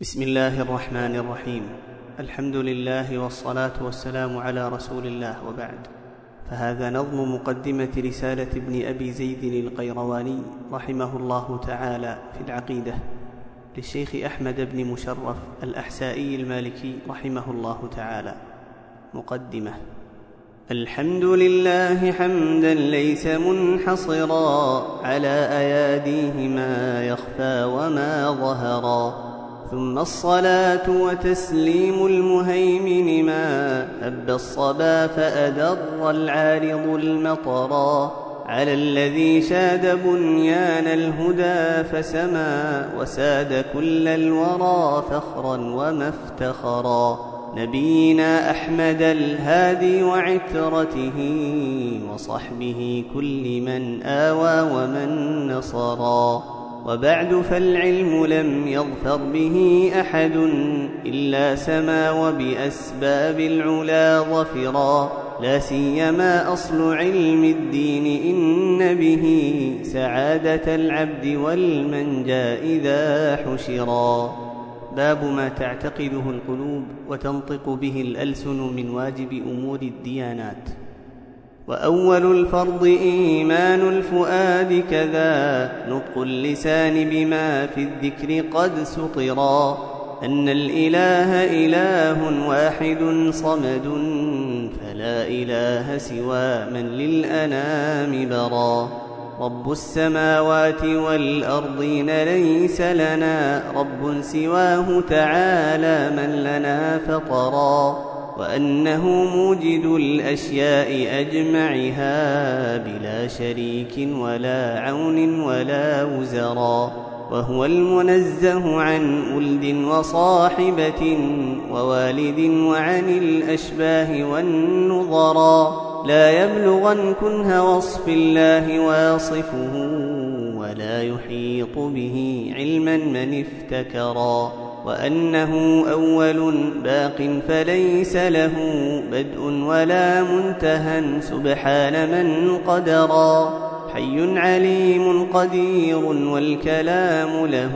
بسم الله الرحمن الرحيم. الحمد لله والصلاة والسلام على رسول الله وبعد. فهذا نظم مقدمة رسالة ابن أبي زيد القيرواني رحمه الله تعالى في العقيدة للشيخ أحمد بن مشرف الأحسائي المالكي رحمه الله تعالى. مقدمة. الحمد لله حمدا ليس منحصرا على أياديه ما يخفى وما ظهرا. ثم الصلاة وتسليم المهيمن ما أب الصبا فأدر العارض المطرا على الذي شاد بنيان الهدى فسما وساد كل الورى فخرا وما افتخرا نبينا أحمد الهادي وعترته وصحبه كل من آوى ومن نصرا وبعد فالعلم لم يظفر به أحد إلا سما وبأسباب العلا ظفرا لا سيما أصل علم الدين إن به سعادة العبد والمنجى إذا حشرا باب ما تعتقده القلوب وتنطق به الألسن من واجب أمور الديانات وأول الفرض إيمان الفؤاد كذا نطق اللسان بما في الذكر قد سطرا أن الإله إله واحد صمد فلا إله سوى من للأنام برا رب السماوات والأرضين ليس لنا رب سواه تعالى من لنا فطرا وأنه موجد الأشياء أجمعها بلا شريك ولا عون ولا وزرا وهو المنزه عن ألد وصاحبة ووالد وعن الأشباه والنظرا لا يبلغن كنه وصف الله واصفه ولا يحيط به علما من افتكرا وأنه أول باق فليس له بدء ولا منتهى سبحان من قدرا حي عليم قدير والكلام له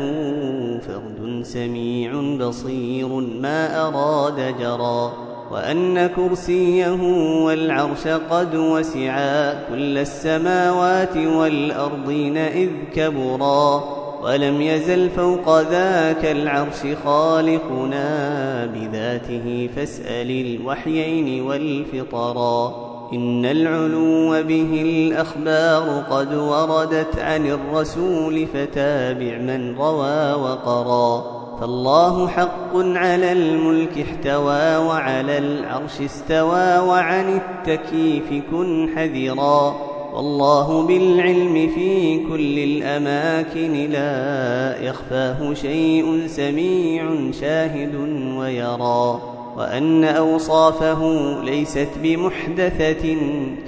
فرد سميع بصير ما أراد جرا وأن كرسيه والعرش قد وسعا كل السماوات والأرضين إذ كبرا ولم يزل فوق ذاك العرش خالقنا بذاته فاسأل الوحيين والفطرا إن العلو به الأخبار قد وردت عن الرسول فتابع من روى وقرا فالله حق على الملك احتوى وعلى العرش استوى وعن التكييف كن حذرا. والله بالعلم في كل الأماكن لا إخفاه شيء سميع شاهد ويرى وأن أوصافه ليست بمحدثة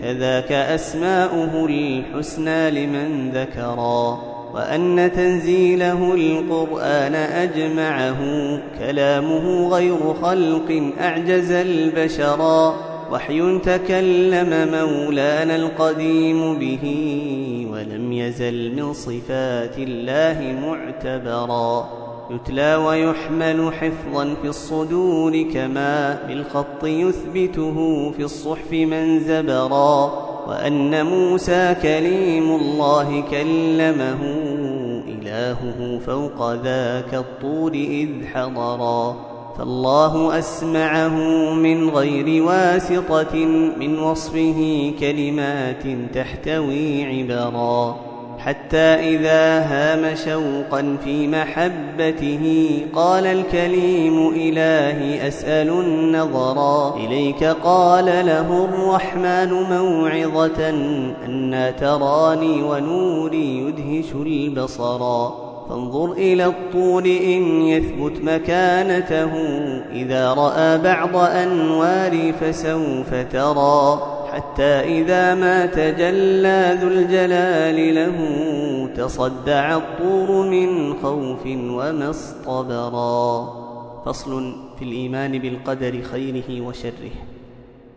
كذاك أسماؤه الحسنى لمن ذكرا وأن تنزيله القرآن أجمعه كلامه غير خلق أعجز البشرا وحي تكلم مولانا القديم به ولم يزل من صفات الله معتبرا يتلى ويحمل حفظا في الصدور كما بالخط يثبته في الصحف من زبرا وأن موسى كليم الله كلمه إلهه فوق ذاك الطور إذ حضرا فالله أسمعه من غير واسطة من وصفه كلمات تحتوي عبرا. حتى إذا هام شوقا في محبته قال الكليم إلهي أسأل النظرا إليك قال له الرحمن موعظة أنا تراني ونوري يدهش البصرا فانظر إلى الطول إن يثبت مكانته. إذا رأى بعض أنوار فسوف ترى. حتى إذا ما تجلى ذو الجلال له تصدع الطور من خوف وما اصطبرا. فصل في الإيمان بالقدر خيره وشره.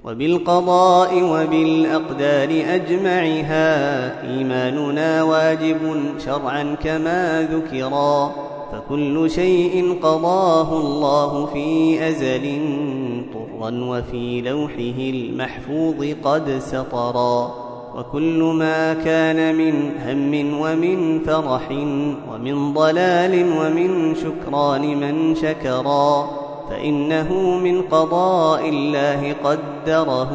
وبالقضاء وبالأقدار أجمعها إيماننا واجب شرعا كما ذكرا فكل شيء قضاه الله في أزل طرا وفي لوحه المحفوظ قد سطرا وكل ما كان من هم ومن فرح ومن ضلال ومن شكران من شكرا فإنه من قضاء الله قدره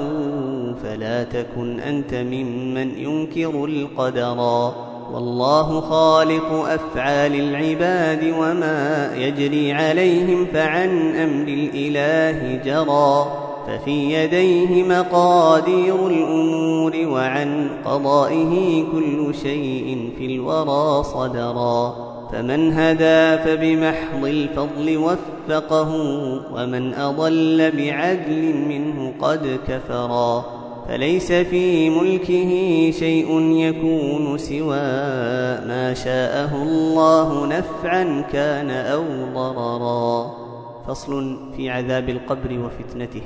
فلا تكن أنت ممن ينكر القدر والله خالق أفعال العباد وما يجري عليهم فعن أمر الإله جرى ففي يديه مقادير الأمور وعن قضائه كل شيء في الورى صدرا فمن هدى فبمحض الفضل وفقه ومن أضل بعدل منه قد كفرا فليس في ملكه شيء يكون سوى ما شاءه الله نفعا كان أو ضررا. فصل في عذاب القبر وفتنته.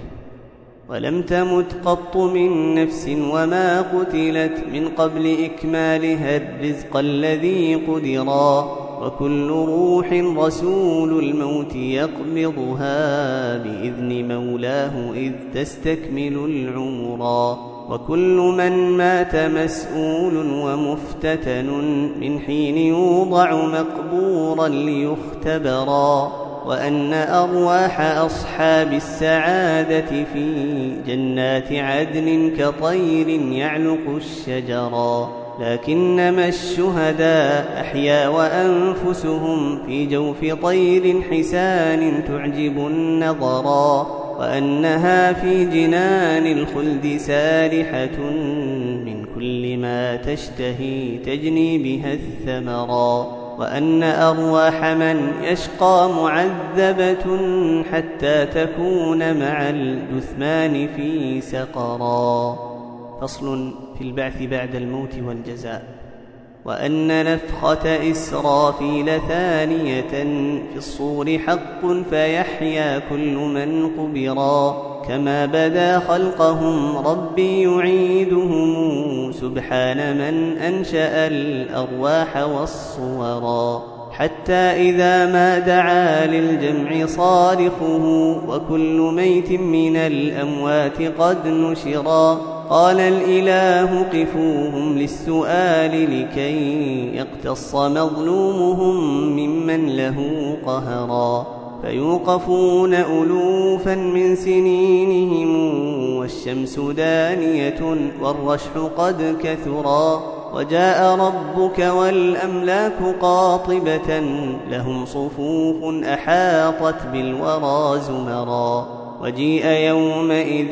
ولم تمت قط من نفس وما قتلت من قبل إكمالها الرزق الذي قدرا. وكل روح رسول الموت يقبضها بإذن مولاه إذ تستكمل العمرا وكل من مات مسؤول ومفتتن من حين يوضع مقبورا ليختبرا وأن أرواح أصحاب السعادة في جنات عدن كطير يعلق الشجرا لكنما الشهداء أحيا وأنفسهم في جوف طير حسان تعجب النظرا وأنها في جنان الخلد سارحة من كل ما تشتهي تجني بها الثمرا وأن أرواح من يشقى معذبة حتى تكون مع الجثمان في سقرا فصل في البعث بعد الموت والجزاء وأن نفخة إسرافيل ثانية في الصور حق فيحيا كل من قبرا كما بدا خلقهم ربي يعيدهم سبحان من أنشأ الأرواح والصورا حتى إذا ما دعا للجمع صارخه وكل ميت من الأموات قد نشرا قال الإله قفوهم للسؤال لكي يقتص مظلومهم ممن له قهرا فيوقفون ألوفا من سنينهم والشمس دانية والرشح قد كثرا وجاء ربك والأملاك قاطبة لهم صفوف أحاطت بالورى زمرا وجيء يومئذ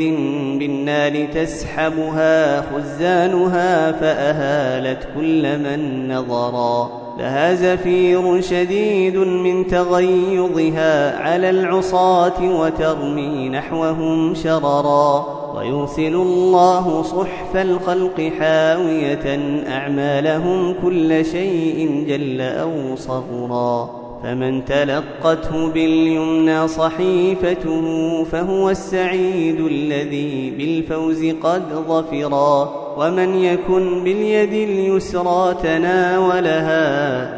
بالنار تسحبها خزانها فأهالت كل من نظرا لها زفير شديد من تغيظها على العصاة وترمي نحوهم شررا ويرسل الله صحف الخلق حاوية أعمالهم كل شيء جل أو صغرا فمن تلقته باليمنى صحيفته فهو السعيد الذي بالفوز قد ظفرا ومن يكن باليد اليسرى تناولها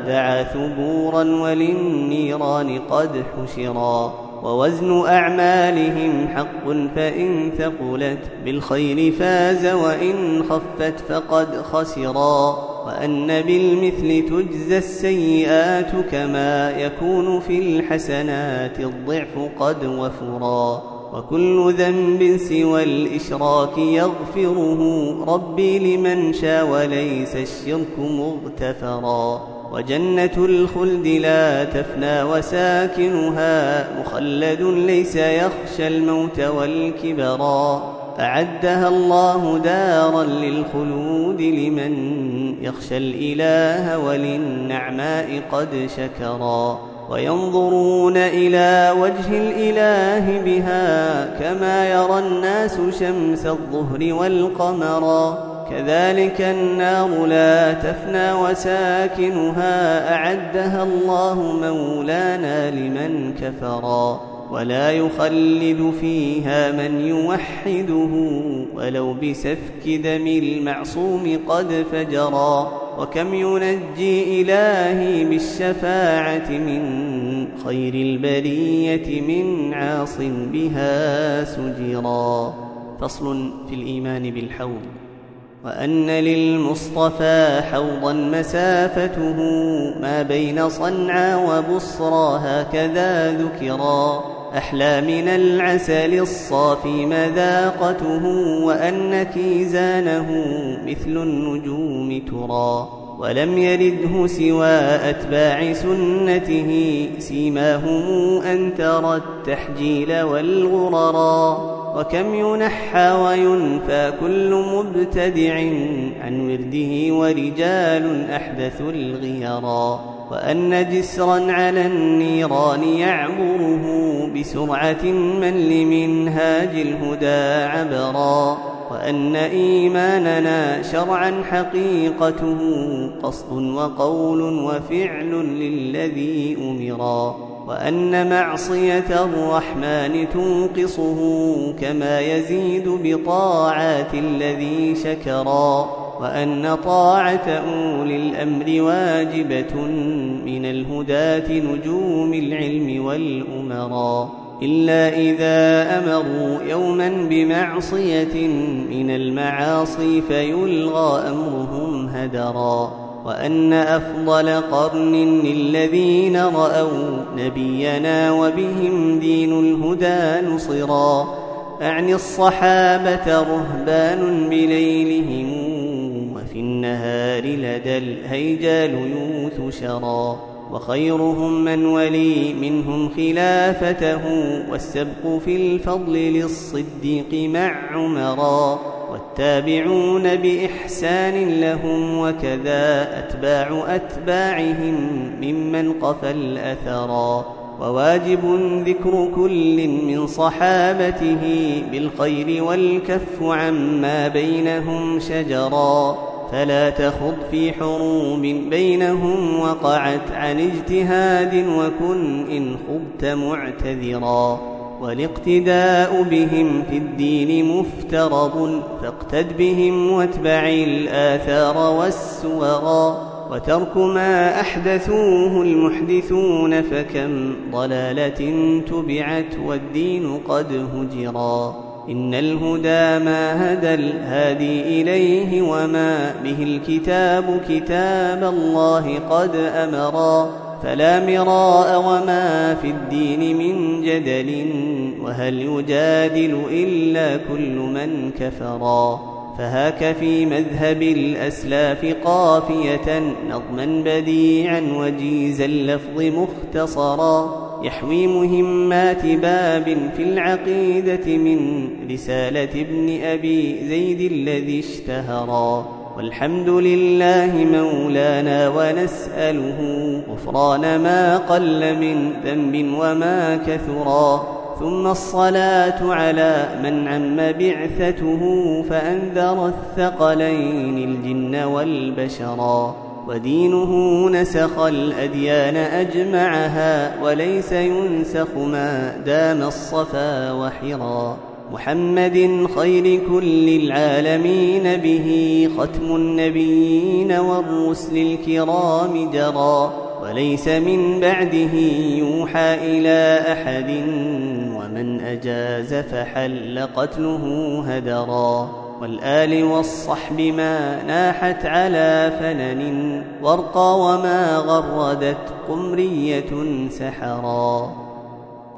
دعا ثبورا وللنيران قد حشرا ووزن أعمالهم حق فإن ثقلت بالخير فاز وإن خفت فقد خسرا وأن بالمثل تجزى السيئات كما يكون في الحسنات الضعف قد وفرا. وكل ذنب سوى الإشراك يغفره. ربي لمن شاء وليس الشرك مغتفرا. وجنة الخلد لا تفنى وساكنها. مخلد ليس يخشى الموت والكبرا. أعدها الله دارا للخلود لمن يخشى الإله وللنعماء قد شكرا وينظرون إلى وجه الإله بها كما يرى الناس شمس الظهر والقمرا كذلك النار لا تفنى وساكنها أعدها الله مولانا لمن كفرا ولا يخلد فيها من يوحده ولو بسفك دم المعصوم قد فجرا وكم ينجي إلهي بالشفاعة من خير البرية من عاص بها سجرا. فصل في الإيمان بالحوض. وأن للمصطفى حوضا مسافته ما بين صنعا وبصرى هكذا ذكرا. أحلى من العسل الصافي مذاقته وأن كيزانه مثل النجوم ترى ولم يرده سوى أتباع سنته سيماهم أن ترى التحجيل والغررا وكم ينحى وينفى كل مبتدع عن ورده ورجال أحدث الغيرا وأن جسرا على النيران يعبره بسرعة من لمنهاج الهدى عبرا وأن إيماننا شرعا حقيقته قصد وقول وفعل للذي أمرا وأن معصية الرحمن تنقصه كما يزيد بطاعات الذي شكرا وأن طاعة أولي الأمر واجبة من الهداة نجوم العلم والأمراء إلا إذا أمروا يوما بمعصية من المعاصي فيلغى أمرهم هدرا وأن أفضل قرن للذين رأوا نبينا وبهم دين الهدى نصرا أعني الصحابة رهبان بليلهم النهار لدى الهيجى يوث شرا وخيرهم من ولي منهم خلافته والسبق في الفضل للصديق مع عمرا والتابعون بإحسان لهم وكذا أتباع أتباعهم ممن قفى الأثرا وواجب ذكر كل من صحابته بالخير والكف عما بينهم شجرا فلا تخض في حروب بينهم وقعت عن اجتهاد وكن إن خبت معتذرا والاقتداء بهم في الدين مفترض فاقتد بهم واتبع الآثار والسورا وترك ما أحدثوه المحدثون فكم ضلالة تبعت والدين قد هجرا إن الهدى ما هدى الهادي إليه وما به الكتاب كتاب الله قد أمرا فلا مراء وما في الدين من جدل وهل يجادل إلا كل من كفرا فهاك في مذهب الأسلاف قافية نظما بديعا وجيز اللفظ مختصرا. يحوي مهمات باب في العقيدة من رسالة ابن أبي زيد الذي اشتهرا والحمد لله مولانا ونسأله غفران ما قل من ذنب وما كثرا ثم الصلاة على من عم بعثته فأنذر الثقلين الجن والبشرا ودينه نسخ الأديان أجمعها وليس ينسخ ما دام الصفا وحرا. محمد خير كل العالمين به ختم النبيين والرسل الكرام جرى وليس من بعده يوحى إلى أحد ومن أجاز فحل قتله هدرا. والآل والصحب ما ناحت على فنن وارقى وما غردت قمرية سحرا.